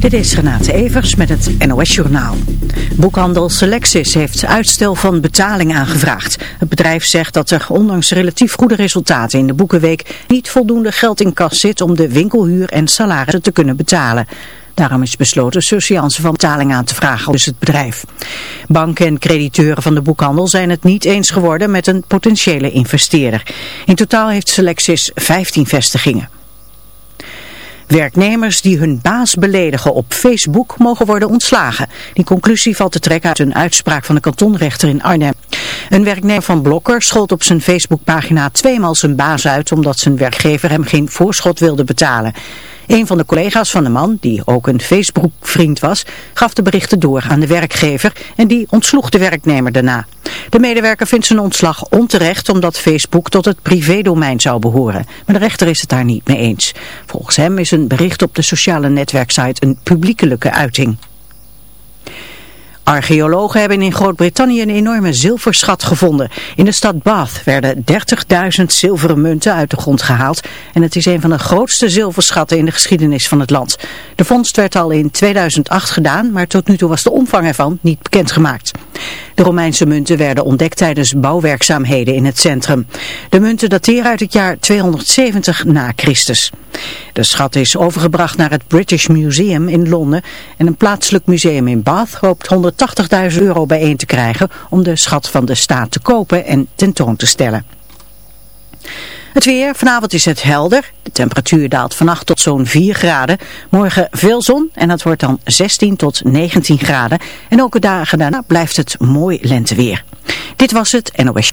Dit is Renate Evers met het NOS Journaal. Boekhandel Selexis heeft uitstel van betaling aangevraagd. Het bedrijf zegt dat er ondanks relatief goede resultaten in de boekenweek niet voldoende geld in kas zit om de winkelhuur en salarissen te kunnen betalen. Daarom is besloten surseance van betaling aan te vragen dus het bedrijf. Banken en crediteuren van de boekhandel zijn het niet eens geworden met een potentiële investeerder. In totaal heeft Selexis 15 vestigingen. Werknemers die hun baas beledigen op Facebook mogen worden ontslagen. Die conclusie valt te trekken uit een uitspraak van de kantonrechter in Arnhem. Een werknemer van Blokker schold op zijn Facebookpagina tweemaal zijn baas uit omdat zijn werkgever hem geen voorschot wilde betalen. Een van de collega's van de man, die ook een Facebook-vriend was, gaf de berichten door aan de werkgever en die ontsloeg de werknemer daarna. De medewerker vindt zijn ontslag onterecht omdat Facebook tot het privédomein zou behoren. Maar de rechter is het daar niet mee eens. Volgens hem is een bericht op de sociale netwerksite een publiekelijke uiting. Archeologen hebben in Groot-Brittannië een enorme zilverschat gevonden. In de stad Bath werden 30.000 zilveren munten uit de grond gehaald. En het is een van de grootste zilverschatten in de geschiedenis van het land. De vondst werd al in 2008 gedaan, maar tot nu toe was de omvang ervan niet bekendgemaakt. De Romeinse munten werden ontdekt tijdens bouwwerkzaamheden in het centrum. De munten dateren uit het jaar 270 na Christus. De schat is overgebracht naar het British Museum in Londen en een plaatselijk museum in Bath hoopt 180.000 euro bijeen te krijgen om de schat van de staat te kopen en tentoon te stellen. Het weer, vanavond is het helder. De temperatuur daalt vannacht tot zo'n 4 graden. Morgen veel zon en dat wordt dan 16 tot 19 graden. En ook de dagen daarna blijft het mooi lenteweer. Dit was het NOS.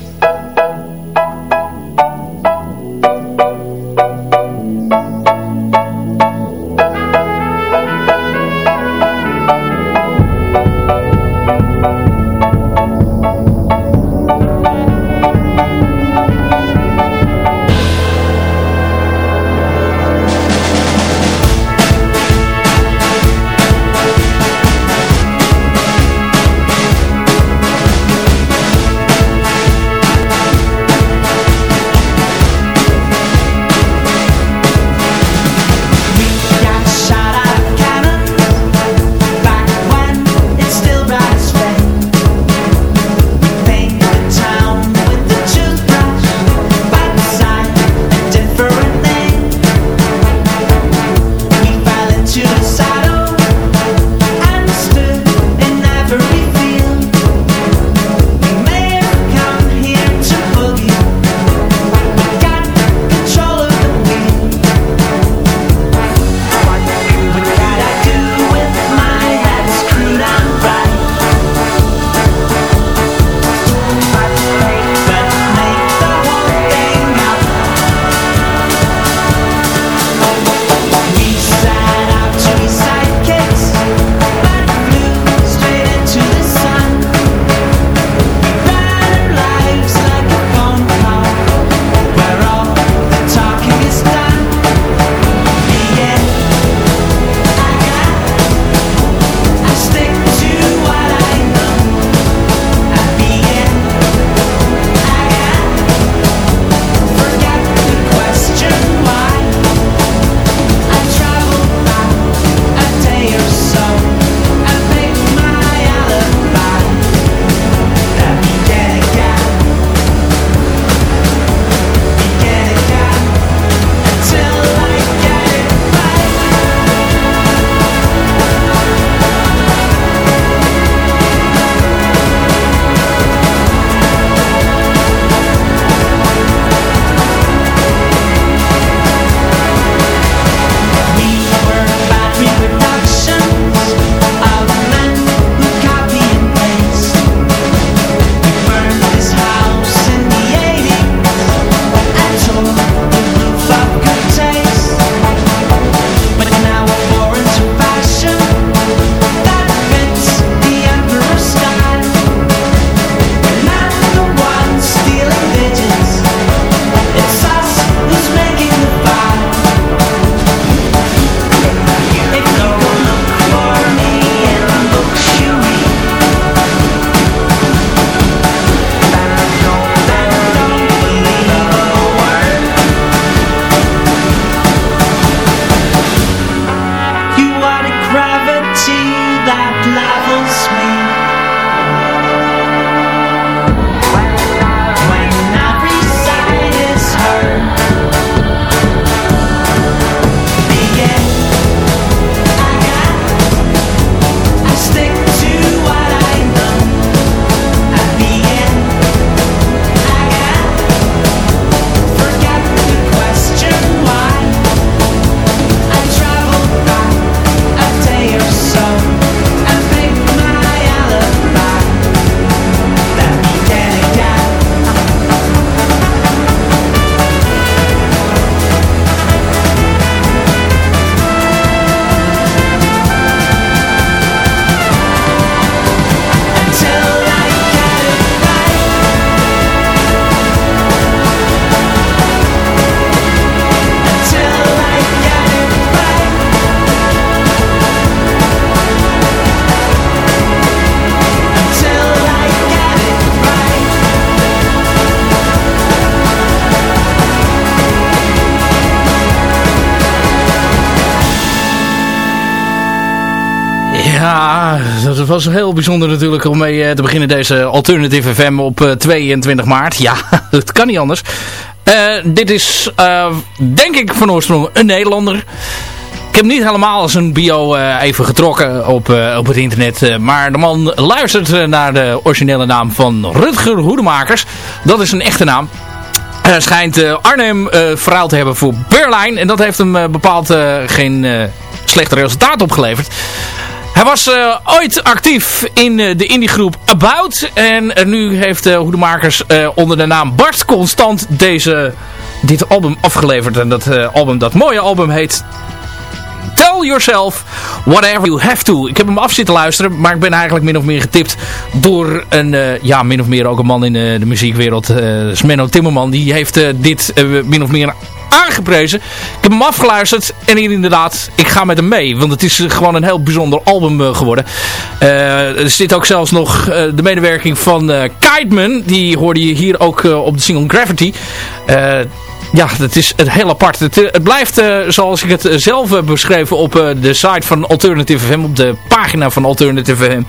Was heel bijzonder natuurlijk om mee eh, te beginnen deze Alternative FM op 22 eh, maart. Ja, het kan niet anders. Uh, dit is, denk ik, van oorsprong een Nederlander. Ik heb niet helemaal zijn bio even getrokken op, op het internet. maar de man luistert naar de originele naam van Rutger Hoedemakers. Dat is een echte naam. Hij schijnt Arnhem verhaal te hebben voor Berlijn. En dat heeft hem bepaald geen slechte resultaat opgeleverd. Hij was uh, ooit actief in uh, de indiegroep About. En uh, nu heeft uh, Hoedemakers onder de naam Bart Constant deze, dit album afgeleverd. En dat album, dat mooie album heet Tell Yourself Whatever You Have To. Ik heb hem af zitten luisteren, maar ik ben eigenlijk min of meer getipt door een, ja, min of meer ook een man in de muziekwereld. Smenno Timmerman, die heeft dit min of meer aangeprezen. Ik heb hem afgeluisterd en hier inderdaad, ik ga met hem mee. Want het is gewoon een heel bijzonder album uh, geworden. Uh, er zit ook zelfs nog uh, de medewerking van Kiteman. Die hoorde je hier ook op de single Gravity. Ja, dat is het heel apart. Het, het blijft, uh, zoals ik het zelf heb beschreven op de site van Alternative FM, op de pagina van Alternative FM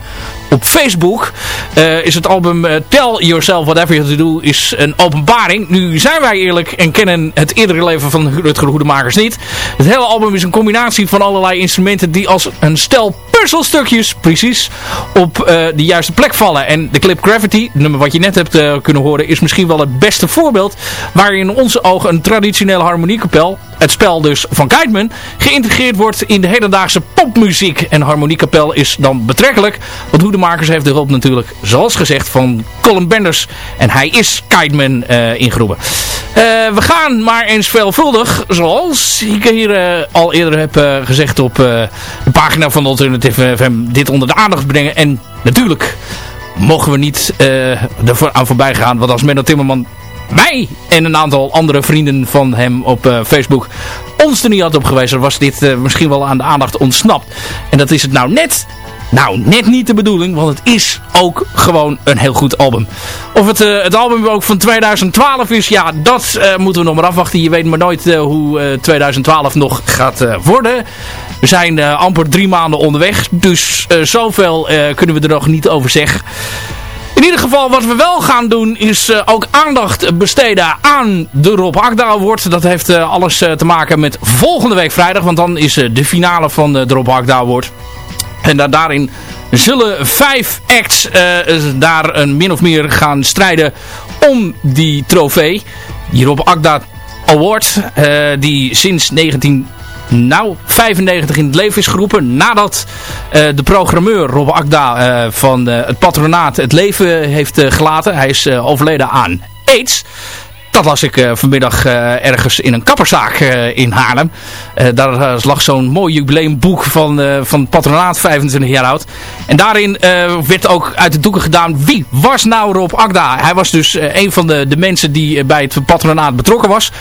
op Facebook, is het album Tell Yourself Whatever You Do is een openbaring. Nu zijn wij eerlijk en kennen het eerdere leven van Rutger Hoedemakers niet. Het hele album is een combinatie van allerlei instrumenten die als een stel puzzelstukjes precies op de juiste plek vallen. En de clip Gravity, nummer wat je net hebt kunnen horen, is misschien wel het beste voorbeeld waarin in onze ogen een traditionele harmoniekapel, het spel dus van Kiteman, geïntegreerd wordt in de hedendaagse popmuziek. En harmoniekapel is dan betrekkelijk, want Hoedemakers heeft de hulp natuurlijk, zoals gezegd, van Colin Benders. En hij is Kiteman uh. Uh, we gaan maar eens veelvuldig, zoals ik hier uh, al eerder heb gezegd op de pagina van de Alternative FM, dit onder de aandacht brengen. En natuurlijk mogen we niet ervoor aan voorbij gaan. Want als Menno Timmerman mij en een aantal andere vrienden van hem op uh, Facebook ons er niet had op gewezen, was dit uh, misschien wel aan de aandacht ontsnapt. En dat is het nou net nou, net niet de bedoeling, want het is ook gewoon een heel goed album. Of het, uh, het album ook van 2012 is, ja, dat moeten we nog maar afwachten. Je weet maar nooit hoe 2012 nog gaat worden. We zijn amper drie maanden onderweg, dus zoveel kunnen we er nog niet over zeggen. In ieder geval, wat we wel gaan doen, is uh, ook aandacht besteden aan de Rob Akda Award. Dat heeft uh, alles uh, te maken met volgende week vrijdag, want dan is de finale van de Rob Akda Award. En da daarin zullen vijf acts daar een min of meer gaan strijden om die trofee. Die Rob Akda Award, die sinds 19 nou 95 in het leven is geroepen. Nadat uh, de programmeur Rob Akda uh, van uh, het patronaat het leven heeft gelaten. Hij is overleden aan AIDS. Dat las ik vanmiddag ergens in een kapperzaak in Haarlem. daar lag zo'n mooi jubileumboek van, van het patronaat, 25 jaar oud. En daarin werd ook uit de doeken gedaan wie was nou Rob Akda. Hij was dus een van de, de mensen die bij het patronaat betrokken was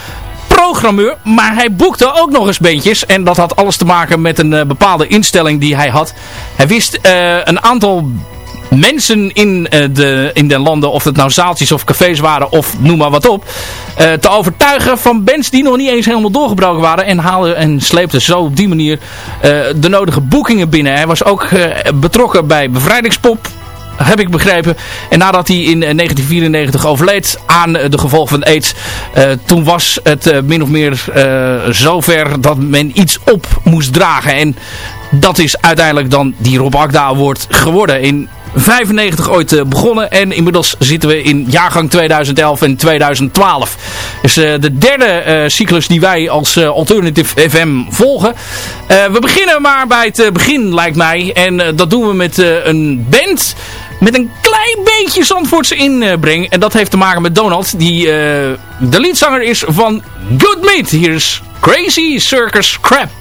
programmeur, maar hij boekte ook nog eens beentjes. En dat had alles te maken met een uh, bepaalde instelling die hij had. Hij wist uh, een aantal mensen in, de, in de landen, of het nou zaaltjes of cafés waren of noem maar wat op, te overtuigen van bands die nog niet eens helemaal doorgebroken waren en haalde en sleepte zo op die manier de nodige boekingen binnen. Hij was ook betrokken bij Bevrijdingspop, heb ik begrepen. En nadat hij in 1994 overleed aan de gevolgen van AIDS, toen was het min of meer zover dat men iets op moest dragen. En dat is uiteindelijk dan die Rob Akda Award geworden. In 95 ooit begonnen en inmiddels zitten we in jaargang 2011 en 2012. Dus de derde cyclus die wij als Alternative FM volgen. we beginnen maar bij het begin lijkt mij en dat doen we met een band met een klein beetje Zandvoortse inbreng. en dat heeft te maken met Donald die de leadzanger is van Good Meat. Hier is Crazy Circus Crap.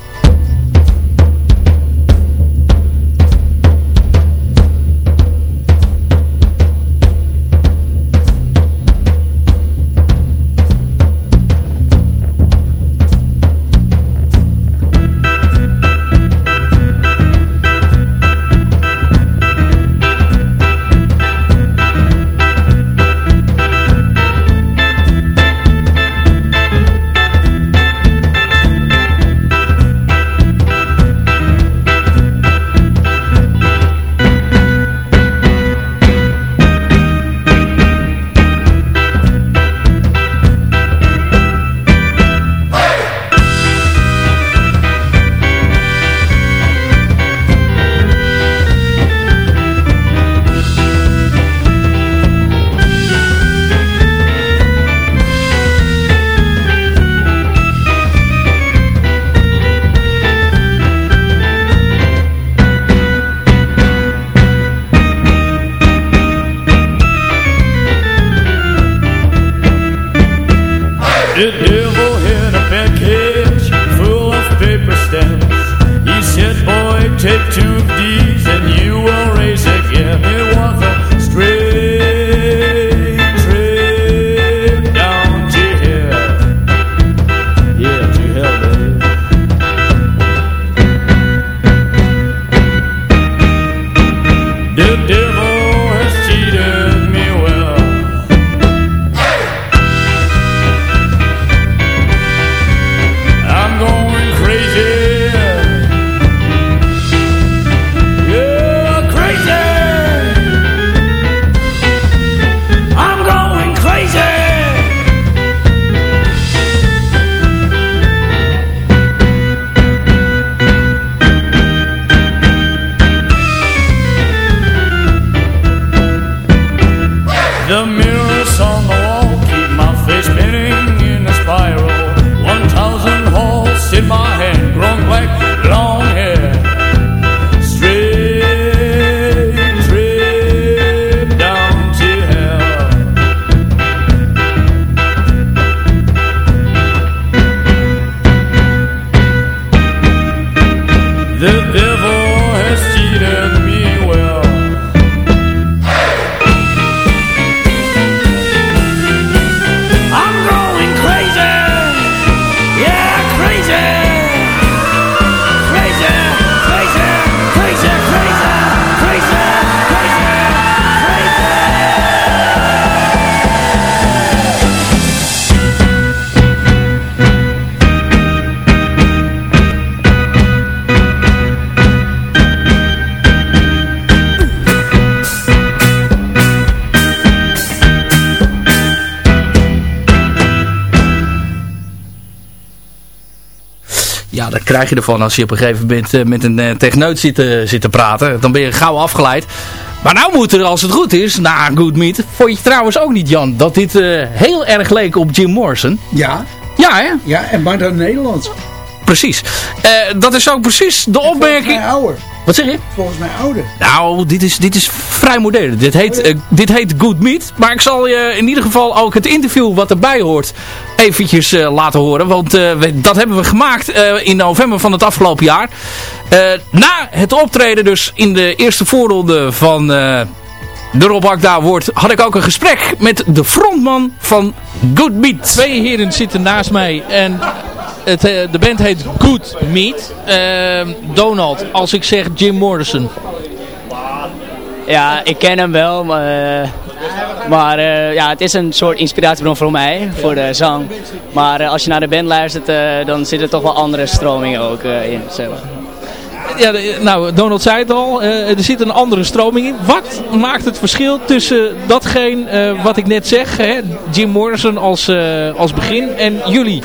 son krijg je ervan als je op een gegeven moment uh, met een uh, techneut zit, uh, zit te praten. Dan ben je gauw afgeleid. Maar nou moet er, als het goed is, na Good Meat, vond je trouwens ook niet, Jan, dat dit heel erg leek op Jim Morrison? Ja. Ja, hè? Ja, en maar dan Nederlands. Precies. dat is ook precies de opmerking... Wat zeg je? Volgens mij ouder. Nou, dit is, dit is vrij. Dit heet, uh, dit heet Good Meat. Maar ik zal je in ieder geval ook het interview wat erbij hoort eventjes uh, laten horen. Want we, dat hebben we gemaakt in november van het afgelopen jaar. na het optreden dus in de eerste voorronde van de Rob Akda wordt, had ik ook een gesprek met de frontman van Good Meat. Twee heren zitten naast mij en het, de band heet Good Meat. Donald, als ik zeg Jim Morrison, Ja, ik ken hem wel, maar, maar ja, het is een soort inspiratiebron voor mij, voor de zang. Maar als je naar de band luistert, dan zitten er toch wel andere stromingen ook in. Zeg ja, nou, Donald zei het al, uh, er zit een andere stroming in. Wat maakt het verschil tussen datgene uh, wat ik net zeg, hè, Jim Morrison als, uh, als begin, en jullie?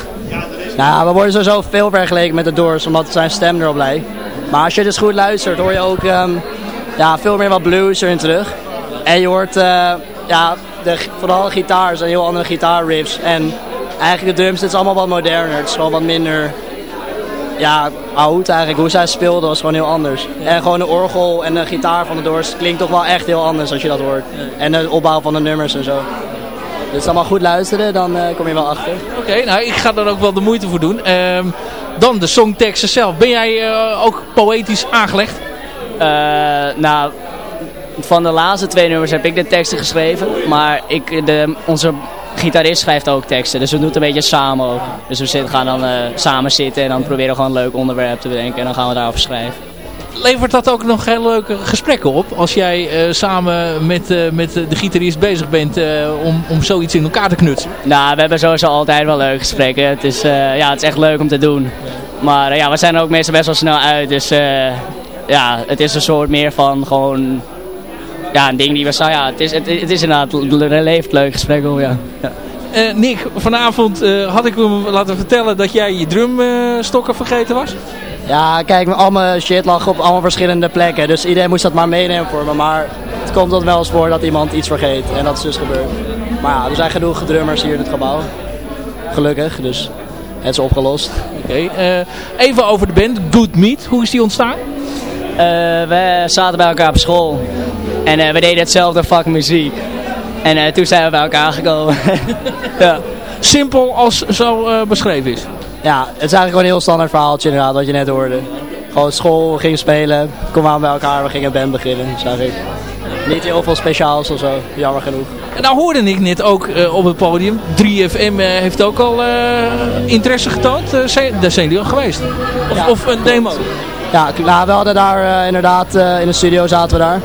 Nou, we worden sowieso veel vergeleken met de Doors, omdat zijn stem erop lijkt. Maar als je dus goed luistert, hoor je ook um, ja, veel meer wat blues erin terug. En je hoort, ja, de, vooral de gitaar zijn heel andere gitaarriffs. En eigenlijk de drums, het is allemaal wat moderner. Het is wel wat minder ja, oud eigenlijk. Hoe zij speelden was gewoon heel anders. En gewoon de orgel en de gitaar van de Doors klinkt toch wel echt heel anders als je dat hoort. En de opbouw van de nummers en zo. Dus allemaal goed luisteren, dan uh, kom je wel achter. Oké, nou ik ga er ook wel de moeite voor doen. Um, dan de songteksten zelf. Ben jij uh, ook poëtisch aangelegd? Uh, nou, van de laatste twee nummers heb ik de teksten geschreven. Maar ik, de, onze gitarist schrijft ook teksten. Dus we doen het een beetje samen ook. Dus we zitten, gaan dan uh, samen zitten en dan proberen we gewoon een leuk onderwerp te bedenken. En dan gaan we daarover schrijven. Levert dat ook nog heel leuke gesprekken op? Als jij uh, samen met, uh, met de gitarist bezig bent om, om zoiets in elkaar te knutsen? Nou, we hebben sowieso altijd wel leuke gesprekken. Het is, ja, het is echt leuk om te doen. Maar ja, we zijn er ook meestal best wel snel uit. Dus ja, het is een soort meer van gewoon ja, een ding die we zo ja, het is, het, het is inderdaad een leeft leuk gesprek hoor, ja. ja. Uh, Nick, vanavond uh, had ik hem laten vertellen dat jij je drumstokken uh, vergeten was. Ja, kijk, al mijn shit lag op allemaal verschillende plekken. Dus iedereen moest dat maar meenemen voor me. Maar het komt tot wel eens voor dat iemand iets vergeet. En dat is dus gebeurd. Maar ja, er zijn genoeg drummers hier in het gebouw. Gelukkig, dus het is opgelost. Oké, okay, even over de band, Good Meat. Hoe is die ontstaan? We zaten bij elkaar op school. En uh, we deden hetzelfde vak muziek. En uh, toen zijn we bij elkaar gekomen. ja. Simpel als zo uh, beschreven is. Ja, het is eigenlijk gewoon een heel standaard verhaaltje inderdaad, wat je net hoorde. Gewoon school, we gingen spelen, kwamen aan bij elkaar, we gingen een band beginnen, zag ik. Niet heel veel speciaals of zo, jammer genoeg. En nou hoorde ik net ook uh, op het podium, 3FM uh, heeft ook al uh, interesse getoond. Zijn, daar zijn jullie al geweest? Of, ja, of een demo? Ja, nou, we hadden daar inderdaad, in de studio zaten we daar.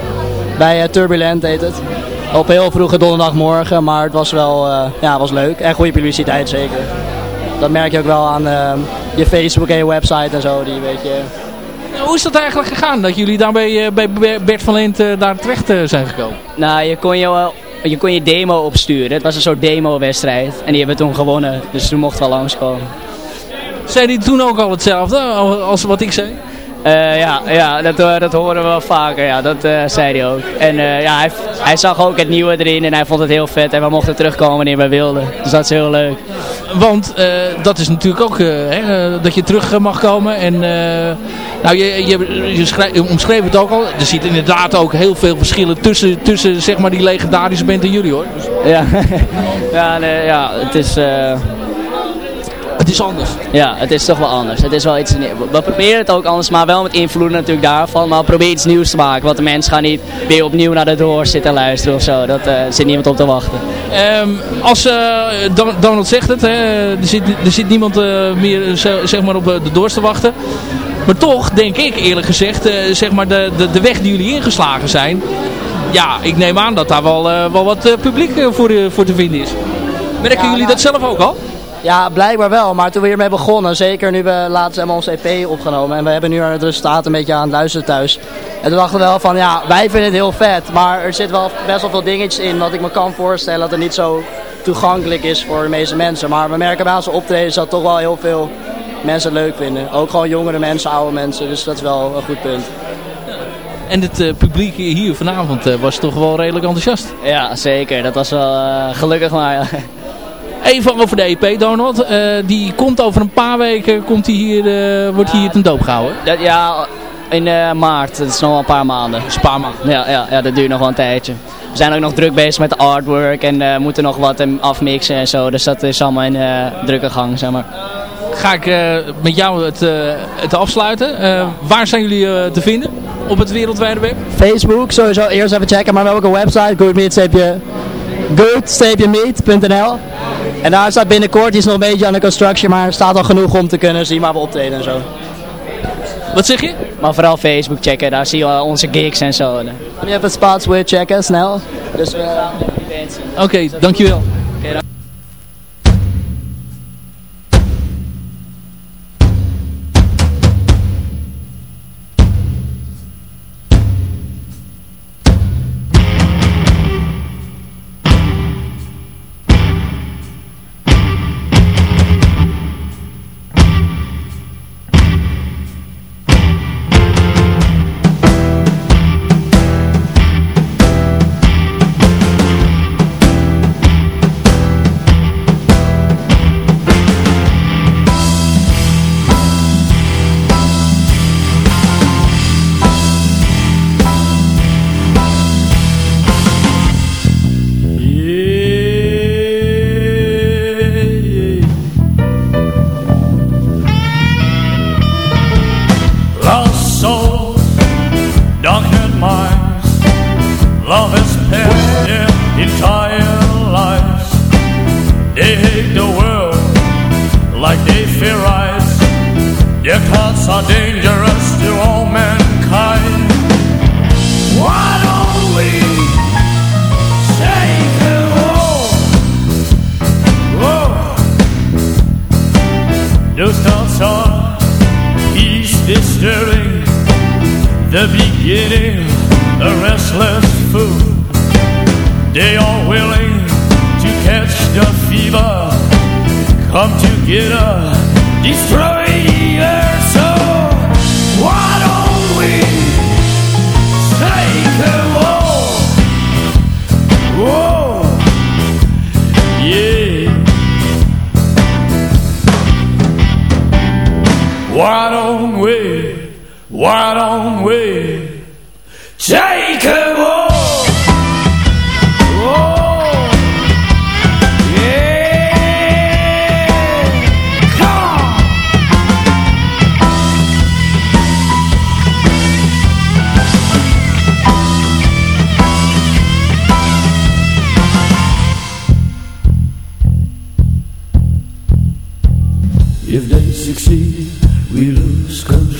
Bij Turbulent heet het. Op heel vroege donderdagmorgen, maar het was wel ja, was leuk. En goede publiciteit zeker. Dat merk je ook wel aan je Facebook en je website en zo. Die weet je, hoe is dat eigenlijk gegaan? Dat jullie daar bij, bij Bert van Leent uh, daar terecht uh, zijn gekomen? Nou, je kon je, je kon je demo opsturen. Het was een soort demo-wedstrijd. En die hebben we toen gewonnen. Dus toen mochten we langskomen. Zijn die toen ook al hetzelfde als wat ik zei? Uh, ja, ja dat, dat horen we wel vaker. Ja, dat zei hij ook. En ja, hij, hij zag ook het nieuwe erin en hij vond het heel vet. En we mochten terugkomen wanneer we wilden. Dus dat is heel leuk. Want dat is natuurlijk ook hè, dat je terug mag komen. En nou, je, je, je, schrijf, je, omschreef het ook al. Er zitten inderdaad ook heel veel verschillen tussen, tussen zeg maar, die legendarische band en jullie hoor. Dus... Ja, ja, nee, ja, het is... Het is anders. Ja, het is toch wel anders. Het is wel iets, we proberen het ook anders, maar wel met invloeden natuurlijk daarvan. Maar we proberen iets nieuws te maken. Want de mensen gaan niet weer opnieuw naar de door zitten luisteren of zo. Dat uh, zit niemand op te wachten. Um, als uh, Donald zegt het, hè, er, zit, er zit niemand uh, meer zeg maar op de doors te wachten. Maar toch denk ik eerlijk gezegd, uh, zeg maar de, de, de weg die jullie ingeslagen zijn. Ja, ik neem aan dat daar wel, uh, wel wat uh, publiek voor, voor te vinden is. Merken jullie dat zelf ook al? Ja, blijkbaar wel. Maar toen we hiermee begonnen, zeker nu we laatst hebben ons EP opgenomen. En we hebben nu het resultaat een beetje aan het luisteren thuis. En toen dachten we wel van, ja, wij vinden het heel vet. Maar er zit wel best wel veel dingetjes in wat ik me kan voorstellen dat het niet zo toegankelijk is voor de meeste mensen. Maar we merken bij onze optredens dat toch wel heel veel mensen leuk vinden. Ook gewoon jongere mensen, oude mensen. Dus dat is wel een goed punt. En het uh, publiek hier vanavond uh, was toch wel redelijk enthousiast? Ja, zeker. Dat was wel uh, gelukkig maar. Even over de EP, Donald. die komt over een paar weken, komt die hier, wordt hier ten doop gehouden? Dat, ja, in maart. Dat is nog wel een paar maanden. een paar maanden? Ja, ja, ja, dat duurt nog wel een tijdje. We zijn ook nog druk bezig met de artwork en moeten nog wat afmixen en zo. Dus dat is allemaal in drukke gang, zeg maar ga ik uh, met jou het, uh, het afsluiten. Uh, waar zijn jullie te vinden op het wereldwijde web? Facebook, sowieso eerst even checken. Maar we hebben ook een website, good-meet.nl En daar staat binnenkort, die is nog een beetje aan de construction, maar er staat al genoeg om te kunnen zien waar we optreden en zo. Wat zeg je? Maar vooral Facebook checken, daar zie je onze gigs en zo. Je hebt het spots weer checken, snel. Dus we gaan de events zien. Oké,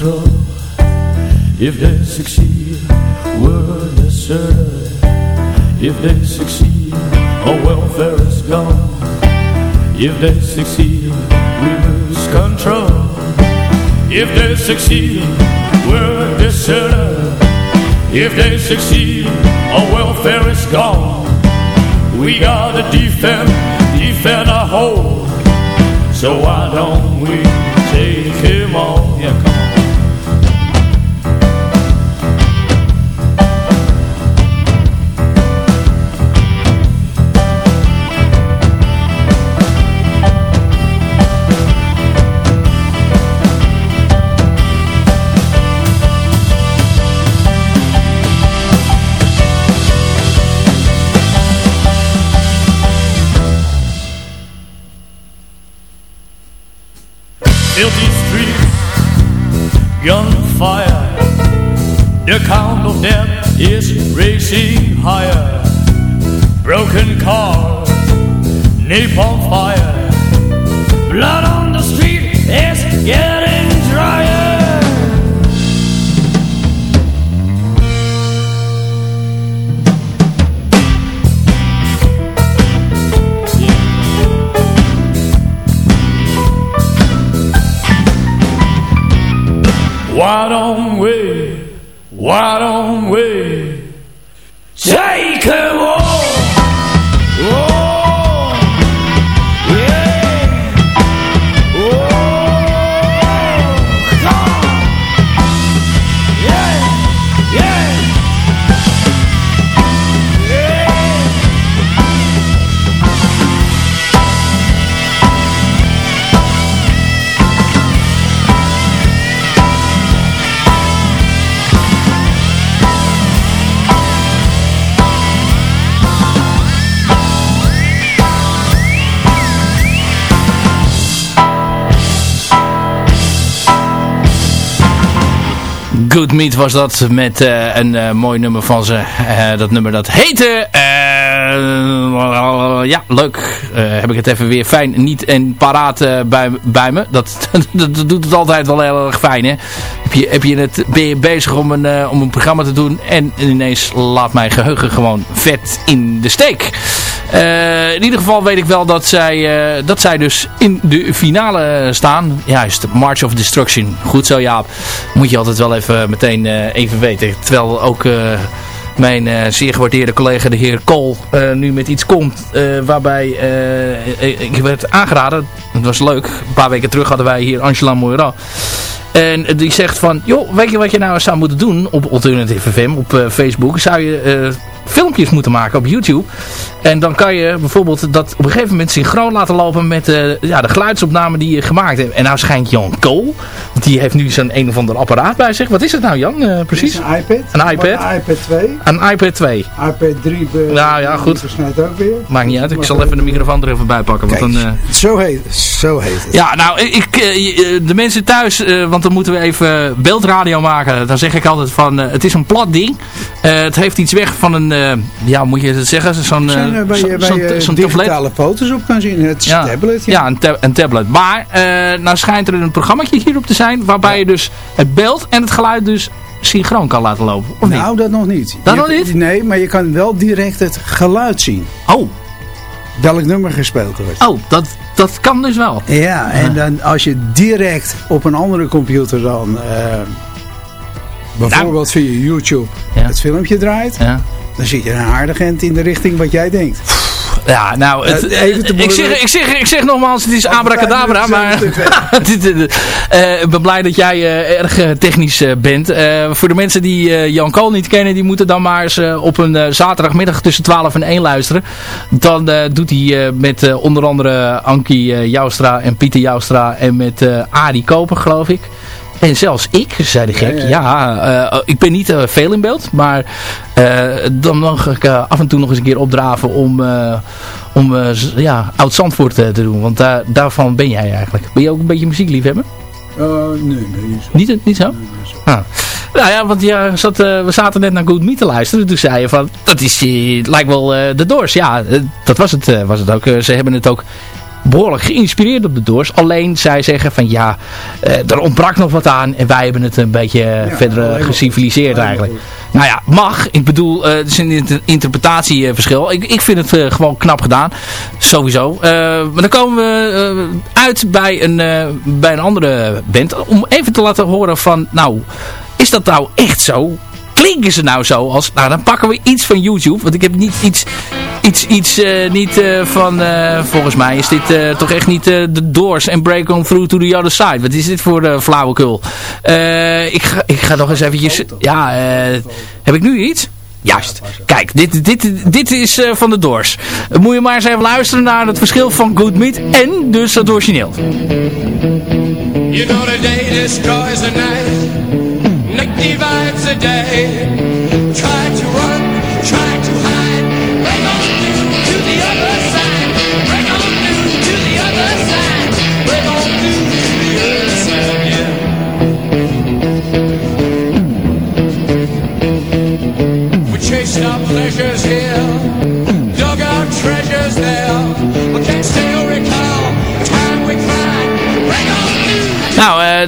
control. If they succeed, we're deserted. If they succeed, our welfare is gone. If they succeed, we lose control. If they succeed, we're deserted. If they succeed, our welfare is gone. We gotta defend, defend our home. So why don't we take him on? Yeah, The count of death is racing higher. Broken cars, napalm fire. Blood on the street is getting drier. Why don't Good Meat was dat met eh, een eh, mooi nummer van ze. Eh, dat nummer dat heette... ja, leuk. Heb ik het even weer fijn niet en paraat bij, bij me. Dat, dat doet het altijd wel heel erg fijn, hè. Heb je, heb je het, ben je bezig om een, om een programma te doen en ineens laat mijn geheugen gewoon vet in de steek. In ieder geval weet ik wel dat zij, dat zij dus in de finale staan. Juist, March of Destruction. Goed zo, Jaap. Moet je altijd wel even meteen even weten. Terwijl ook mijn zeer gewaardeerde collega de heer Kool nu met iets komt waarbij ik werd aangeraden, het was leuk, een paar weken terug hadden wij hier Angela Moira en die zegt van, joh, weet je wat je nou zou moeten doen op Alternative FM, op Facebook, zou je filmpjes moeten maken op YouTube. En dan kan je bijvoorbeeld dat op een gegeven moment synchroon laten lopen met uh, ja, de geluidsopname die je gemaakt hebt. En nou schijnt Jan Kool, want die heeft nu zo'n een of ander apparaat bij zich. Wat is het nou Jan, uh, precies? Een iPad. Een iPad. Een iPad 2. Een iPad 2. iPad 3 nou, ja, goed. ook weer. Maakt niet uit, ik zal even de microfoon er even bij pakken. Kijk, want dan, uh... zo, heet, zo heet het. Ja, nou, ik, de mensen thuis, want dan moeten we even beeldradio maken. Dan zeg ik altijd van, het is een plat ding. het heeft iets weg van een, ja, moet je het zeggen? Zo'n uh, waar je, zo, zo, zo digitale foto's op kan zien. Het ja, tablet. Ja, ja een, ta een, tablet. Maar nou schijnt er een programma hierop te zijn. Waarbij ja. je dus het beeld en het geluid dus synchroon kan laten lopen. Of nou, niet? dat nog niet. Dat je, nog niet? Nee, maar je kan wel direct het geluid zien. Oh. Welk nummer gespeeld wordt. Oh, dat, dat kan dus wel. Ja, en dan als je direct op een andere computer dan... Uh, bijvoorbeeld via YouTube ja. het filmpje draait. Ja. Dan zit je een aardig end in de richting wat jij denkt. Ja, nou, het, Even ik, zeg, ik, zeg, ik zeg nogmaals, het is abracadabra, maar uh, ik ben blij dat jij uh, erg uh, technisch bent. voor de mensen die Jan Kool niet kennen, die moeten dan maar eens op een zaterdagmiddag tussen 12 en 1 luisteren. Dan doet hij met onder andere Ankie Joustra en Pieter Joustra en met Adi Koper, geloof ik. En zelfs ik, zei de gek, ja, ja. Uh, ik ben niet uh, veel in beeld, maar uh, dan mag ik af en toe nog eens een keer opdraven om, om ja, Oud-Zandvoort te doen. Want daar, daarvan ben jij eigenlijk. Ben je ook een beetje muziekliefhebber? nee, nee, niet zo. Niet, niet zo? Nee, niet zo. Ah. Nou ja, want ja, zat, we zaten net naar Good Meat te luisteren. Toen zei je van, dat is, lijkt wel de Doors. Ja, dat was het, was het ook. ze hebben het ook behoorlijk geïnspireerd op de Doors. Alleen zij zeggen van ja, uh, er ontbrak nog wat aan en wij hebben het een beetje ja, verder geciviliseerd eigenlijk. Nou ja, mag. Ik bedoel, het is een interpretatieverschil. Ik, ik vind het gewoon knap gedaan. Sowieso. maar dan komen we uit bij een, bij een andere band. Om even te laten horen van, nou, is dat nou echt zo? Klinken ze nou zo als... Nou, dan pakken we iets van YouTube. Want ik heb niet iets... Iets, iets uh, niet uh, van... Uh, volgens mij is dit toch echt niet de Doors en Break On Through to the Other Side. Wat is dit voor flauwekul? ik, ga, ik ga nog eens eventjes... Ja, heb ik nu iets? Juist. Kijk, dit, dit, dit is van de Doors. Moet je maar eens even luisteren naar het verschil van Good Meat en dus het origineel. You know the day destroys the night. Divides the day. Try to run,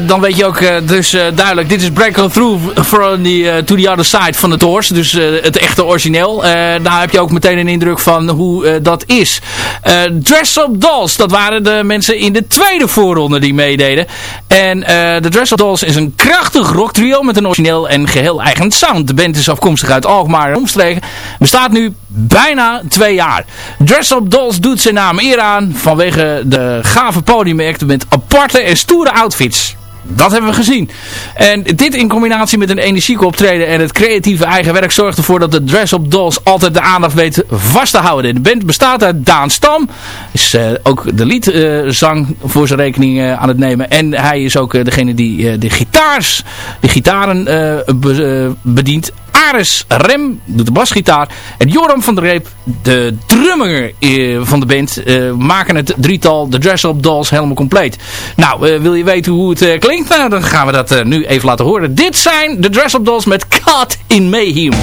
dan weet je ook uh, dus uh, duidelijk, dit is Break Through from the, To The Other Side van de Doors. Dus het echte origineel. daar heb je ook meteen een indruk van hoe dat is. Dress Up Dolls, dat waren de mensen in de tweede voorronde die meededen. En de Dress Up Dolls is een krachtig rocktrio met een origineel en geheel eigen sound. De band is afkomstig uit Alkmaar en omstreken. Bestaat nu bijna twee jaar. Dress Up Dolls doet zijn naam eer aan vanwege de gave podiumacten met aparte en stoere outfits. Dat hebben we gezien. En dit in combinatie met een energieke optreden en het creatieve eigen werk zorgt ervoor dat de Dress Up Dolls altijd de aandacht weet vast te houden. De band bestaat uit Daan Stam. Is uh, ook de liedzang voor zijn rekening uh, aan het nemen. En hij is ook degene die de gitaars, de gitaren be, bedient. Aris Rem doet de basgitaar. En Joram van der Reep, de drummer van de band, maken het drietal de Dress Up Dolls helemaal compleet. Nou, wil je weten hoe het klinkt? Nou, dan gaan we dat nu even laten horen. Dit zijn de Dress Up Dolls met Cut in Mayhem.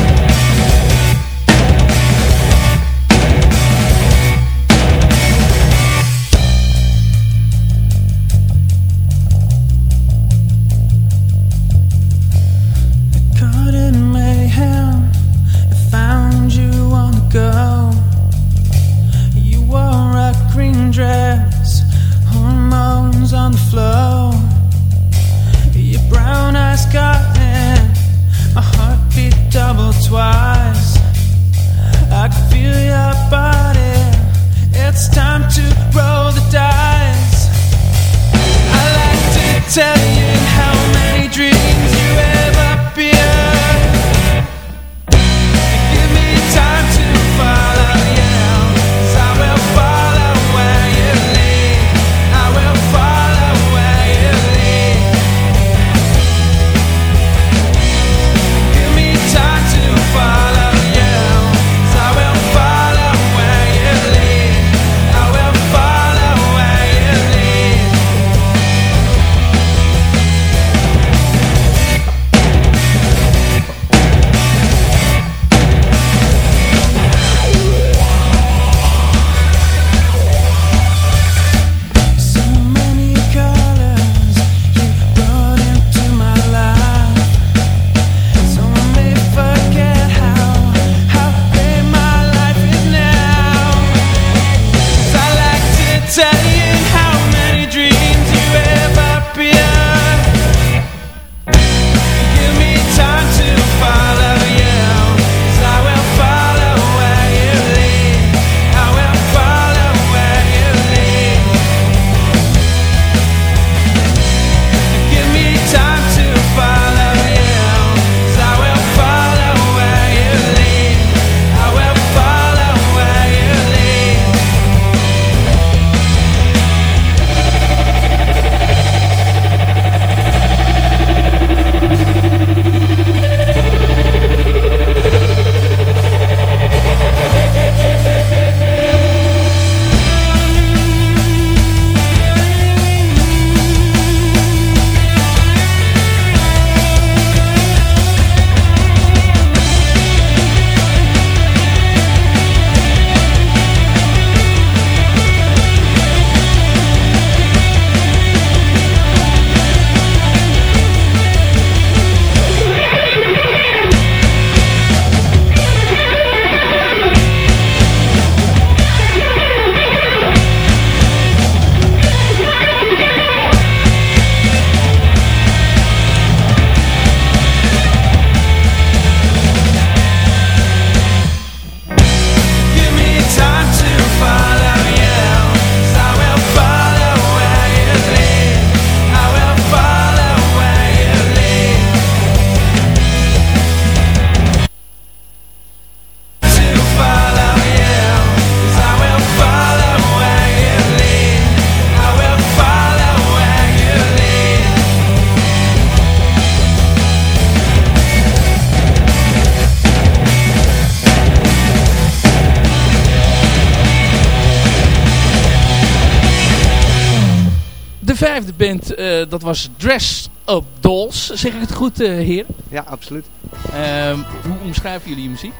Dat was Dress Up Dolls. Zeg ik het goed, heer? Ja, absoluut. Ehm, hoe omschrijven jullie je muziek?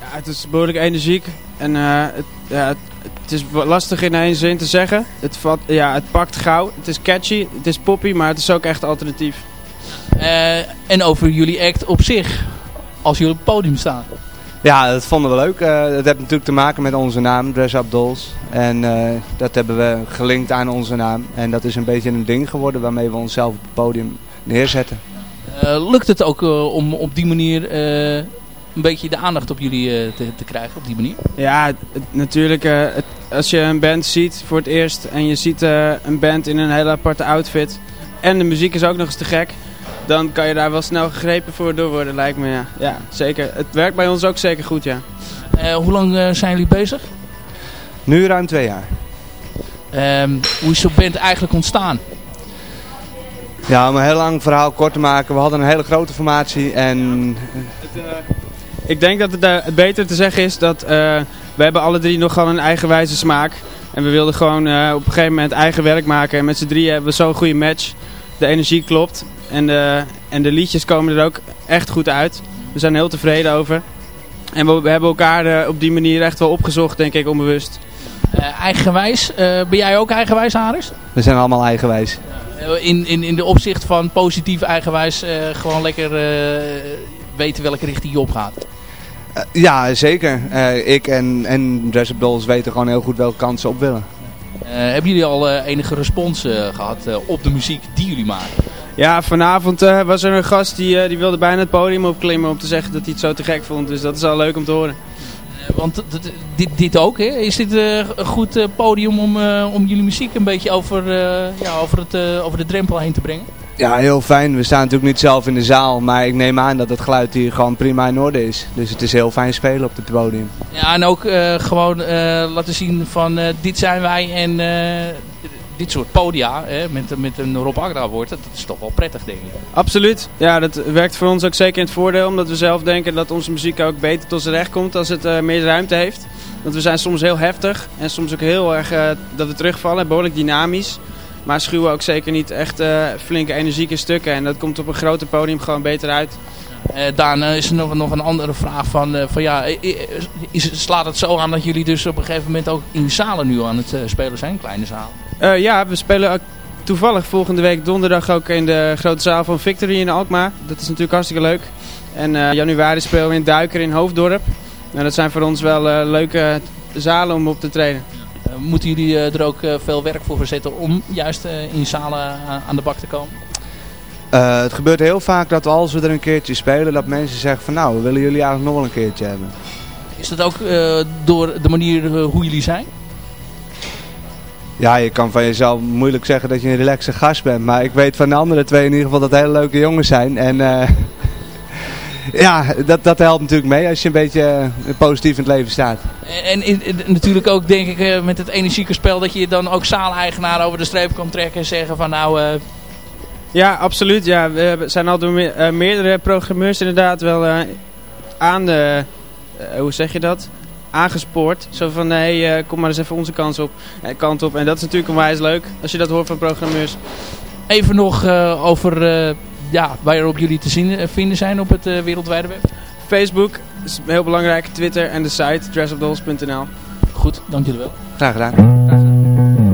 Ja, het is behoorlijk energiek. En het, ja, het, het, is lastig in één zin te zeggen. Het, vat, ja, het pakt gauw. Het is catchy, het is poppy, maar het is ook echt alternatief. en over jullie act op zich, als jullie op het podium staan. Ja, dat vonden we leuk. Uh, dat heeft natuurlijk te maken met onze naam, Dress Up Dolls. En uh, dat hebben we gelinkt aan onze naam. En dat is een beetje een ding geworden waarmee we onszelf op het podium neerzetten. Uh, lukt het ook om op die manier een beetje de aandacht op jullie te, te, krijgen, op die manier? Ja, het, natuurlijk. Het, als je een band ziet voor het eerst en je ziet een band in een hele aparte outfit... en de muziek is ook nog eens te gek dan kan je daar wel snel gegrepen voor door worden, lijkt me. Ja, ja zeker. Het werkt bij ons ook zeker goed, ja. Uh, hoe lang uh, zijn jullie bezig? Nu ruim twee jaar. Um, hoe is zo'n band eigenlijk ontstaan? Ja, om een heel lang verhaal kort te maken. We hadden een hele grote formatie en... Het, uh, ik denk dat het, het, beter te zeggen is dat we hebben alle drie nogal een eigenwijze smaak. En we wilden gewoon op een gegeven moment eigen werk maken. En met z'n drieën hebben we zo'n goede match. De energie klopt. En de, en de liedjes komen er ook echt goed uit. We zijn er heel tevreden over. En we, we hebben elkaar uh, op die manier echt wel opgezocht, denk ik, onbewust. Uh, eigenwijs. Uh, ben jij ook eigenwijs, Aris? We zijn allemaal eigenwijs. in, in, in de opzicht van positief eigenwijs gewoon lekker weten welke richting je opgaat. ja, zeker. ik en, en Dress Up Dolls weten gewoon heel goed welke kansen ze op willen. Hebben jullie al enige respons gehad op de muziek die jullie maken? Ja, vanavond was er een gast die, die wilde bijna het podium opklimmen om te zeggen dat hij het zo te gek vond. Dus dat is al leuk om te horen. Want dit, dit ook, hè? is dit een goed podium om, om jullie muziek een beetje over, ja, over, het, over de drempel heen te brengen? Ja, heel fijn. We staan natuurlijk niet zelf in de zaal, maar ik neem aan dat het geluid hier gewoon prima in orde is. Dus het is heel fijn spelen op het podium. Ja, en ook gewoon laten zien van dit zijn wij en dit soort podia hè, met, met een Rob Agda wordt, dat is toch wel prettig denk ik. Absoluut. Ja, dat werkt voor ons ook zeker in het voordeel. Omdat we zelf denken dat onze muziek ook beter tot zijn recht komt als het uh, meer ruimte heeft. Want we zijn soms heel heftig en soms ook heel erg uh, dat we terugvallen, behoorlijk dynamisch. Maar schuwen ook zeker niet echt uh, flinke energieke stukken. En dat komt op een groter podium gewoon beter uit. Uh, Daan, is er nog, nog een andere vraag van, uh, van ja, is, slaat het zo aan dat jullie dus op een gegeven moment ook in zalen nu aan het spelen zijn, kleine zalen? Ja, we spelen toevallig volgende week donderdag ook in de grote zaal van Victory in Alkmaar. Dat is natuurlijk hartstikke leuk. En januari spelen we in Duiker in Hoofddorp. Nou, dat zijn voor ons wel leuke zalen om op te treden. Moeten jullie er ook veel werk voor verzetten om juist in zalen aan de bak te komen? het gebeurt heel vaak dat als we er een keertje spelen, dat mensen zeggen van nou, we willen jullie eigenlijk nog wel een keertje hebben. Is dat ook door de manier hoe jullie zijn? Ja, je kan van jezelf moeilijk zeggen dat je een relaxe gast bent. Maar ik weet van de andere twee in ieder geval dat hele leuke jongens zijn. En ja, dat, dat helpt natuurlijk mee als je een beetje uh, positief in het leven staat. En, en, natuurlijk ook denk ik uh, met het energieke spel dat je dan ook zaaleigenaar over de streep kan trekken en zeggen van nou... Ja, absoluut. Ja, we zijn al door me meerdere programmeurs inderdaad wel aan de... hoe zeg je dat? aangespoord. Zo van, nee, uh, kom maar eens even onze kans op, uh, kant op. En dat is natuurlijk onwijs leuk, als je dat hoort van programmeurs. Even nog uh, over ja, waarop jullie te zien, vinden zijn op het wereldwijde web. Facebook is heel belangrijk, Twitter en de site dressofdolls.nl. Goed, dank jullie wel. Graag gedaan. Graag gedaan.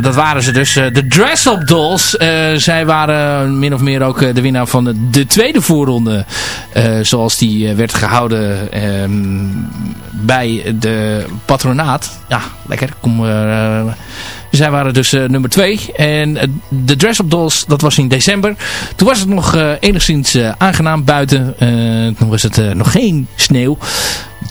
Dat waren ze dus. de Dress Up Dolls. Uh, zij waren min of meer ook de winnaar van de, de tweede voorronde. zoals die werd gehouden bij de patronaat. Ja, lekker. Kom, zij waren dus nummer twee. En de Dress Up Dolls, dat was in december. Toen was het nog enigszins aangenaam buiten. toen was het nog geen sneeuw.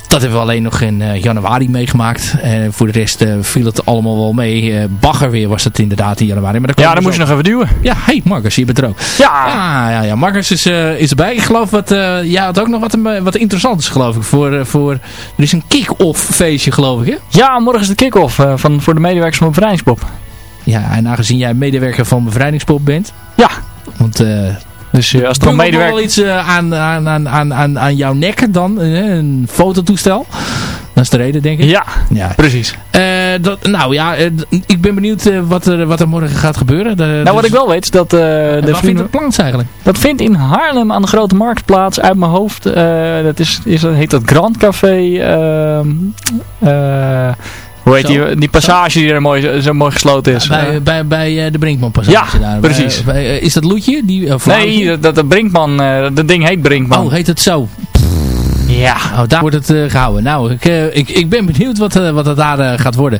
Dat hebben we alleen nog in uh, januari meegemaakt. En voor de rest uh, viel het allemaal wel mee. Bagger weer was het inderdaad in januari. Maar ja, dan moet je nog even duwen. Ja, hey Marcus, je bent er ook. Ja, ja, ja, ja. Marcus is, is erbij. Ik geloof wat, ja, had ook nog wat, wat interessants geloof ik. Voor, voor, er is een kick-off feestje geloof ik hè? Ja, morgen is de kick-off van, voor de medewerkers van Bevrijdingspop. Ja, en aangezien jij medewerker van Bevrijdingspop bent. Ja. Want dus uh, als er een medewerker... wel iets uh, aan, aan, aan, aan, aan jouw nek dan, uh, een fototoestel. Dat is de reden, denk ik. Ja, ja. precies. dat, nou ja, ik ben benieuwd wat, er, wat er morgen gaat gebeuren. De, nou, dus... wat ik wel weet is dat... de vindt het plaats eigenlijk? Dat vindt in Haarlem aan de Grote Marktplaats uit mijn hoofd. dat is, is, heet dat Grand Café... Hoe heet die, die passage die er mooi, zo mooi gesloten is? bij, bij, bij eh, de Brinkman passage. Ja, daar. precies. Eh, is dat Loetje? Die, nee, dat, de Brinkman, dat ding heet Brinkman. Oh, heet het zo? Ja, oh, daar wordt het uh, gehouden. Nou, ik, uh, ik, ik ben benieuwd wat, uh, wat het daar gaat worden.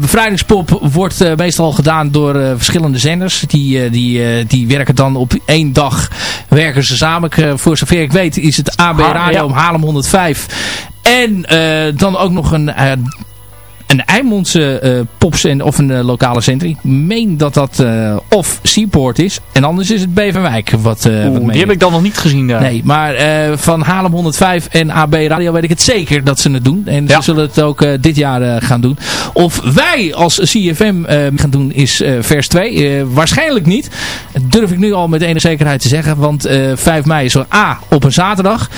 bevrijdingspop wordt meestal gedaan door verschillende zenders. Die, die, die werken dan op één dag werken ze samen. voor zover ik weet is het AB Radio ja. Haarlem 105. En dan ook nog een een Eimondse uh, of een uh, lokale centrum. Meen dat dat uh, of Seaport is. En anders is het Beverwijk. Wat, Oeh, wat die heb ik dan nog niet gezien daar. Nee, maar van Haarlem 105 en AB Radio weet ik het zeker dat ze het doen. En ja. ze zullen het ook dit jaar gaan doen. Of wij als CFM gaan doen is vers 2. waarschijnlijk niet. Dat durf ik nu al met enige zekerheid te zeggen. Want 5 mei is er A op een zaterdag.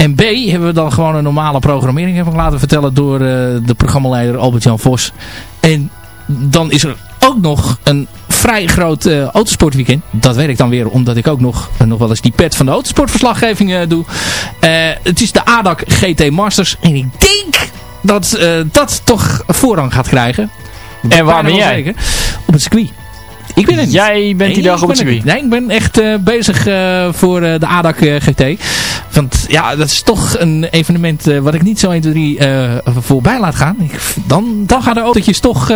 En B hebben we dan gewoon een normale programmering heb ik laten vertellen door uh, de programmaleider Albert-Jan Vos. En dan is er ook nog een vrij groot uh, autosportweekend. Dat weet ik dan weer omdat ik ook nog, uh, nog wel eens die pet van de autosportverslaggeving uh, doe. het is de ADAC GT Masters. En ik denk dat dat toch voorrang gaat krijgen. En waar ben jij? Zeker. Op het circuit. Ik ben het Jij bent die dag op het circuit? Nee, ik ben echt uh, bezig uh, voor uh, de ADAC GT. Want ja, dat is toch een evenement wat ik niet zo 1, 2, 3 voorbij laat gaan. Ik, dan, dan gaan de autootjes toch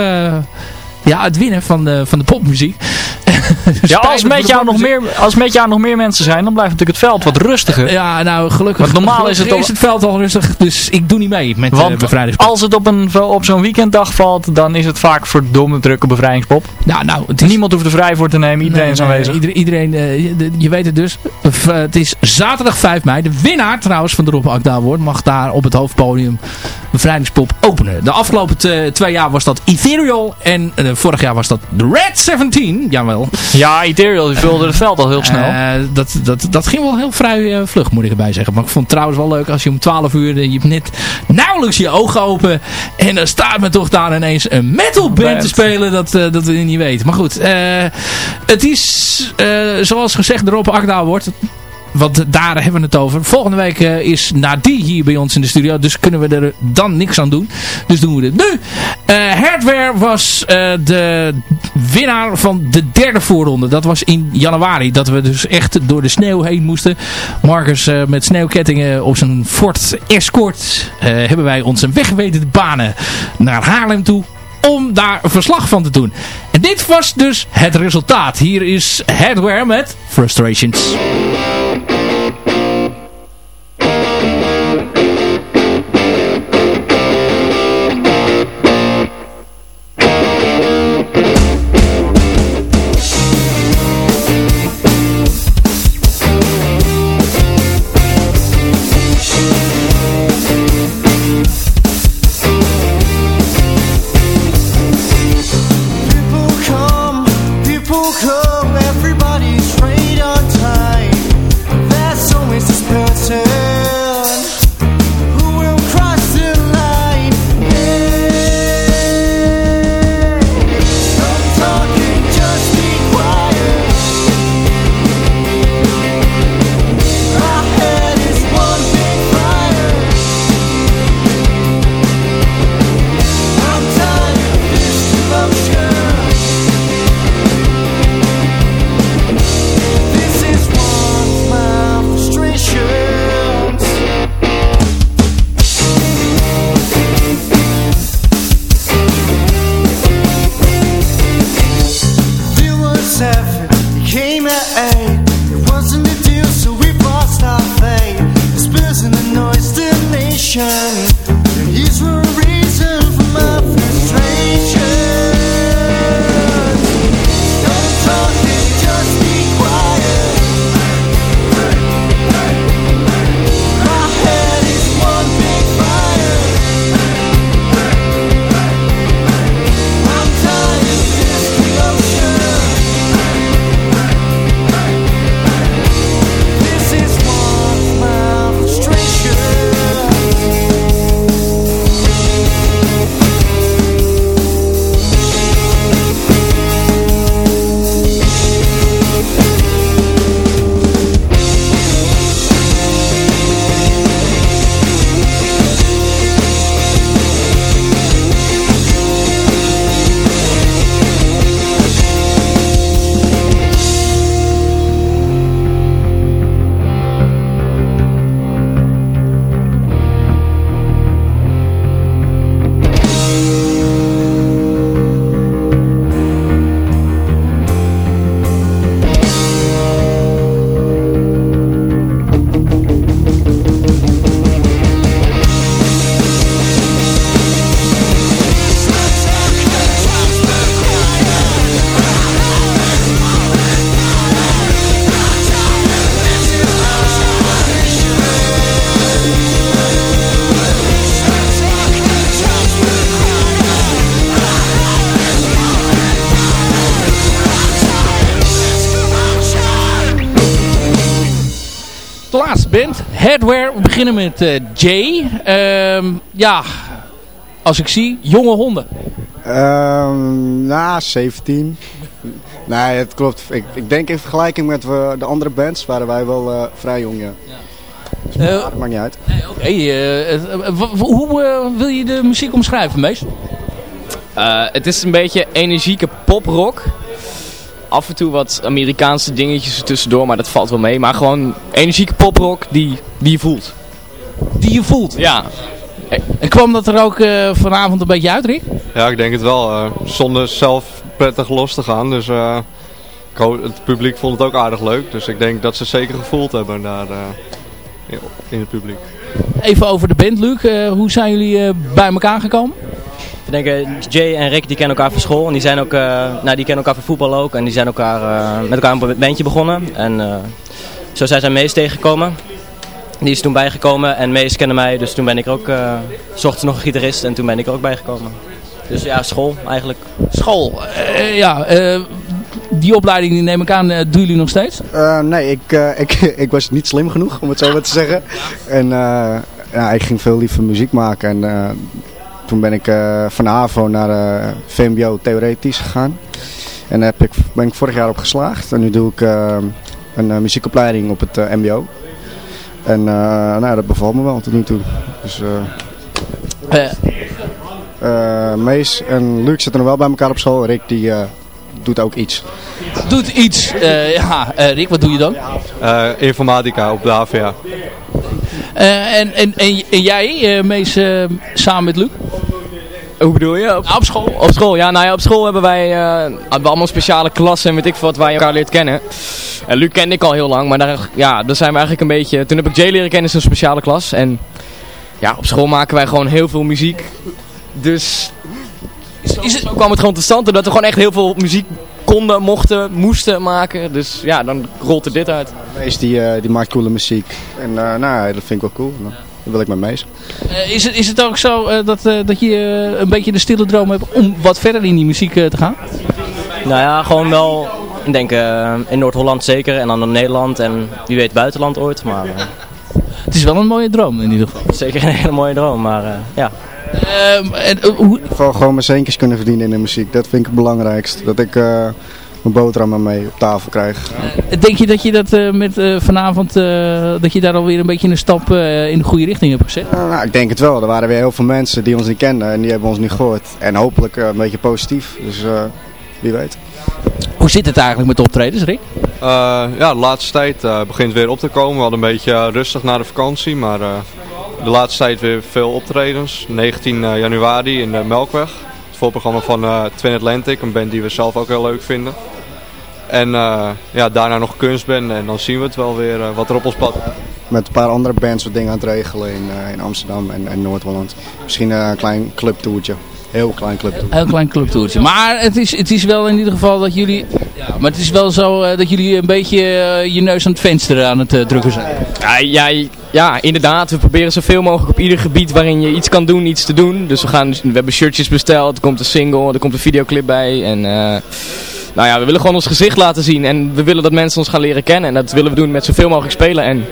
ja, het winnen van de, van de popmuziek. ja, als met, jou nog meer, als met jou nog meer mensen zijn, dan blijft natuurlijk het veld wat rustiger. Ja, nou gelukkig. Want normaal is het, is het veld al rustig, dus ik doe niet mee met Want bevrijdingspop. als het op, een, op zo'n weekenddag valt, dan is het vaak verdomme drukke bevrijdingspop. Nou, nou, is, Niemand hoeft er vrij voor te nemen, iedereen is aanwezig. iedereen, iedereen uh, je weet het dus. Het is zaterdag 5 mei. De winnaar trouwens van de Rob Akda wordt mag daar op het hoofdpodium bevrijdingspop openen. De afgelopen twee jaar was dat Ethereal en vorig jaar was dat The Red 17. Jawel. Ja, Ethereal die vulde het veld al heel snel. Uh, dat, dat, dat ging wel heel vrij uh, vlug, moet ik erbij zeggen. Maar ik vond het trouwens wel leuk als je om 12 uur, je hebt net nauwelijks je ogen open. En dan staat me toch daar ineens een metal band te spelen dat, dat we niet weten. Maar goed, het is zoals gezegd de Rob Akda wordt want daar hebben we het over. Volgende week uh, is Nadie hier bij ons in de studio. Dus kunnen we er dan niks aan doen. Dus doen we dit nu. Uh, Hardware was uh, de winnaar van de derde voorronde. Dat was in januari. Dat we dus echt door de sneeuw heen moesten. Marcus met sneeuwkettingen op zijn Ford Escort. hebben wij ons een weg weten te banen naar Haarlem toe om daar verslag van te doen. En dit was dus het resultaat. Hier is Hardware met Frustrations. Beginnen met eh, Jay. Ehm, ja, als ik zie, jonge honden. Ehm na 17. Nee, het klopt. Ik, ik denk in vergelijking met we, de andere bands waren wij wel eh, vrij jong, ja. Dus maar, Eh, dat maakt niet uit. Eh, eh, hoe eh, wil je de muziek omschrijven, Mees? Eh, het is een beetje energieke poprock. Af en toe wat Amerikaanse dingetjes er tussendoor, maar dat valt wel mee. Maar gewoon energieke poprock die, die je voelt. Die je voelt? Ja. En kwam dat er ook eh, vanavond een beetje uit, Rick? Ja, ik denk het wel. eh, zonder zelf prettig los te gaan. Dus eh, ik hoop- het publiek vond het ook aardig leuk. Dus ik denk dat ze zeker gevoeld hebben daar eh, in het publiek. Even over de band, Luc. Eh, hoe zijn jullie eh, bij elkaar gekomen? Ik denk, Jay en Rick die kennen elkaar van school. En die zijn ook, eh, nou die kennen elkaar van voetbal ook. En die zijn elkaar, eh, met elkaar een bandje begonnen. En eh, zo zijn zij Mees tegengekomen. Die is toen bijgekomen en Mees kende mij. Dus toen ben ik ook, eh zocht ze nog een gitarist en toen ben ik er ook bijgekomen. Dus ja, school eigenlijk. School, eh, ja. eh, die opleiding die neem ik aan, eh, doen jullie nog steeds? Eh, nee, ik, eh, ik, ik was niet slim genoeg, om het zo maar te zeggen. En eh, ja, ik ging veel liever muziek maken. En eh, toen ben ik eh, van HAVO naar eh, VMBO theoretisch gegaan. En daar heb ik, ben ik vorig jaar op geslaagd. En nu doe ik een muziekopleiding op het MBO. En eh, nou, dat bevalt me wel tot nu toe. Dus, eh, eh, Mees en Luc zitten nog wel bij elkaar op school. Rick die eh, doet ook iets. Doet iets. Eh, ja, eh, Rick, wat doe je dan? Eh, informatica op de HVA. Eh, en, en, en, en jij, eh, Mees, eh, samen met Luc? Hoe bedoel je? Op, op school? Op school, ja. Nou ja, op school hebben wij eh, hebben we allemaal speciale klassen en weet ik wat waar je elkaar leert kennen. En Luc kende ik al heel lang, maar daar, ja, daar zijn we eigenlijk een beetje... Toen heb ik Jay leren kennen in zo'n speciale klas. En ja, op school maken wij gewoon heel veel muziek. Dus is, is het, zo kwam het gewoon tot stand, doordat we gewoon echt heel veel muziek konden, mochten, moesten maken. Dus ja, dan rolt er dit uit. Mees die, eh, die maakt coole muziek. En eh, nou, ja, dat vind ik wel cool. Dan wil ik met Mees. Eh, is, het, is het ook zo eh, dat, eh, dat je een beetje de stille droom hebt om wat verder in die muziek te gaan? Nou ja, gewoon wel, ik denk eh, in Noord-Holland zeker. En dan in Nederland en wie weet buitenland ooit. Maar, eh, Het is wel een mooie droom in ieder geval. Zeker een hele mooie droom, maar eh, ja. en, In ieder geval gewoon mijn centjes kunnen verdienen in de muziek. Dat vind ik het belangrijkst. Dat ik eh, mijn boterhammen mee op tafel krijg. Denk je dat je dat eh, met eh, vanavond, eh, dat je daar alweer een beetje een stap eh, in de goede richting hebt gezet? Nou, ik denk het wel. Er waren weer heel veel mensen die ons niet kenden en die hebben ons nu gehoord. En hopelijk eh, een beetje positief. Dus eh, wie weet. Hoe zit het eigenlijk met de optredens, Rick? Eh, ja, de laatste tijd eh, begint weer op te komen. We hadden een beetje eh, rustig na de vakantie, maar eh, de laatste tijd weer veel optredens. 19 januari in de Melkweg. Het voorprogramma van eh, Twin Atlantic, een band die we zelf ook heel leuk vinden. En eh, ja, daarna nog kunstband en dan zien we het wel weer wat er op ons pad Met een paar andere bands wat dingen aan het regelen in, in Amsterdam en, en Noord-Holland. Misschien een klein clubtoertje. Heel klein clubtoertje. Heel klein clubtoertje. Maar het is, het is wel in ieder geval dat jullie... Ja, maar het is wel zo dat jullie een beetje je neus aan het venster aan het drukken zijn. Ja, ja, ja, inderdaad. We proberen zoveel mogelijk op ieder gebied waarin je iets kan doen, iets te doen. Dus we, gaan, we hebben shirtjes besteld, er komt een single, er komt een videoclip bij. En nou ja, we willen gewoon ons gezicht laten zien. En we willen dat mensen ons gaan leren kennen. En dat willen we doen met zoveel mogelijk spelen. En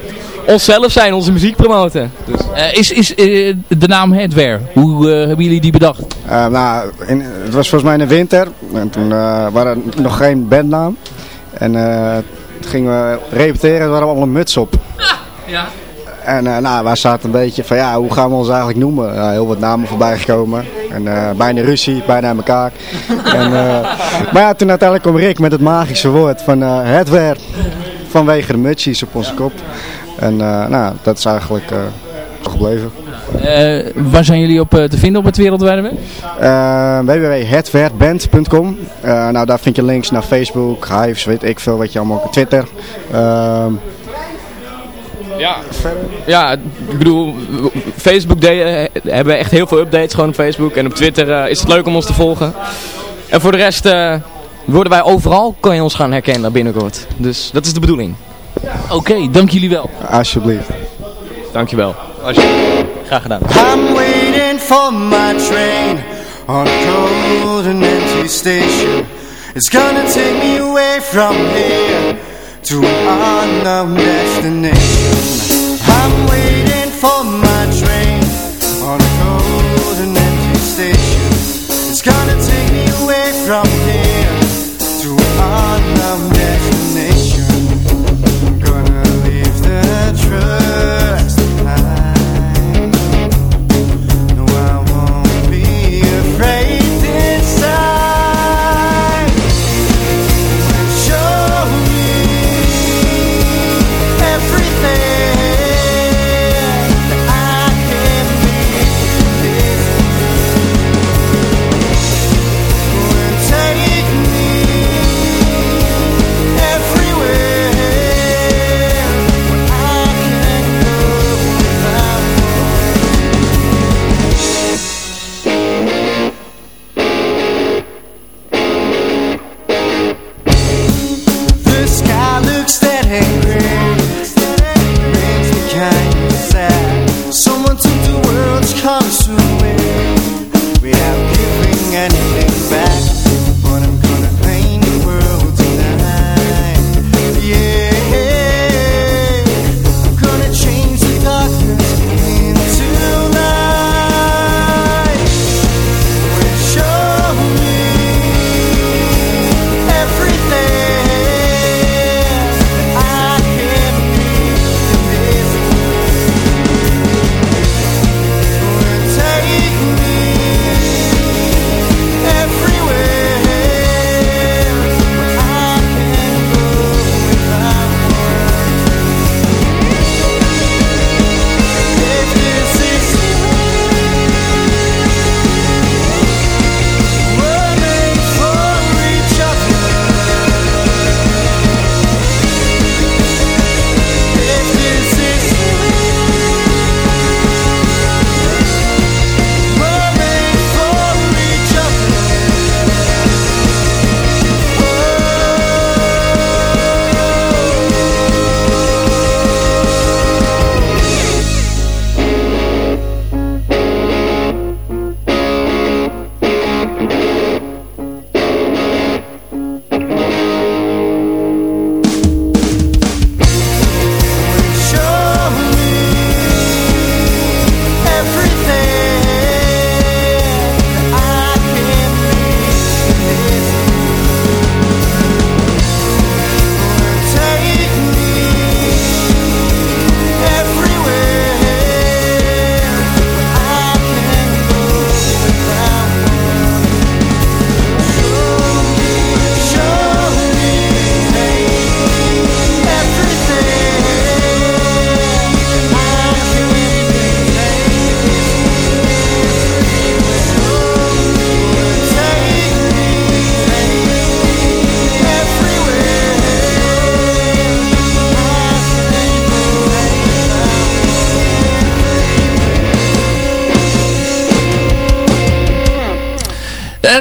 onszelf zijn, onze muziek promoten. Dus. is is de naam Headwear, hoe hebben jullie die bedacht? nou, in, het was volgens mij in de winter. En toen waren er nog geen bandnaam. En toen gingen we repeteren, er waren allemaal een muts op. ja. En uh, nou, wij zaten een beetje van ja, hoe gaan we ons eigenlijk noemen? Uh, heel wat namen voorbij gekomen. En uh, bijna ruzie, bijna aan elkaar. en, maar ja, toen uiteindelijk kwam Rick met het magische woord van het weer vanwege de mutsies op onze kop. En nou, dat is eigenlijk gebleven. waar zijn jullie op te vinden op het wereldwijde web? www.hetwerkband.com Nou, daar vind je links naar Facebook, Hives, weet ik veel wat je allemaal op Twitter. Ja, ja, ik bedoel, Facebook de, hebben echt heel veel updates gewoon op Facebook. En op Twitter uh, is het leuk om ons te volgen. En voor de rest uh, worden wij overal, kan je ons gaan herkennen binnenkort. Dus dat is de bedoeling. Oké, okay, dank jullie wel. Alsjeblieft. Dankjewel. Alsjeblieft. Graag gedaan. I'm waiting for my train on a cold and empty station. It's gonna take me away from here. To an unknown destination. I'm waiting for my train on a cold and empty station. It's gonna take me away from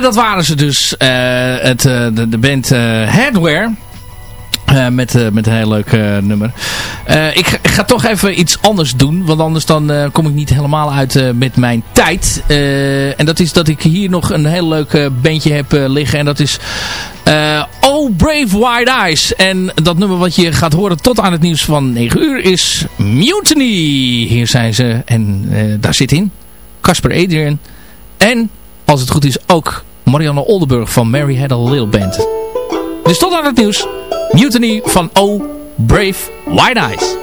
dat waren ze dus. eh, het, eh, de, de band eh, Headwear. Eh, met, eh, met een heel leuk eh, nummer. Eh, ik, ga- toch even iets anders doen. Want anders dan eh, kom ik niet helemaal uit eh, met mijn tijd. Eh, en dat is dat ik hier nog een heel leuk eh, bandje heb eh, liggen. En dat is eh, Oh Brave White Eyes. En dat nummer wat je gaat horen tot aan het nieuws van 9 uur is Mutiny. Hier zijn ze. En eh, daar zit in Casper Adrian. En als het goed is ook Marianne Oldenburg van Mary Had a Little Band. Dus tot aan het nieuws. Mutiny van Oh Brave White Eyes.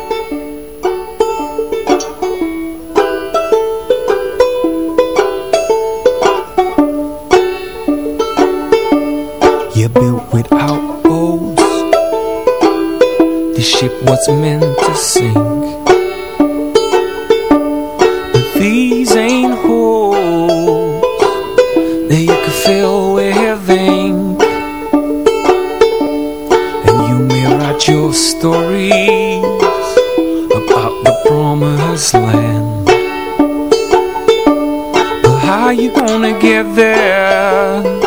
You're built without oars. The ship was meant to sink. Stories about the promised land. But how you gonna get there?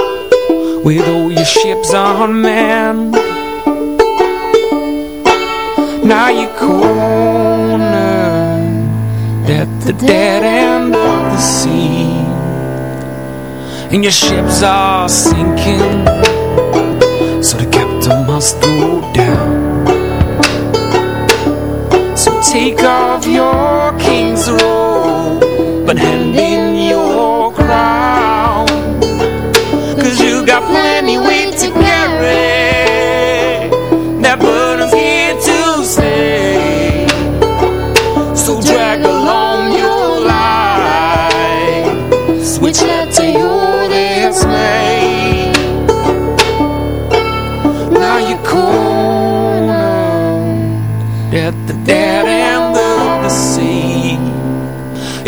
with all your ships unmanned. Now you're cornered at the dead end of the sea, and your ships are sinking, take off your king's robe, but hand in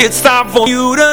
It's time for you to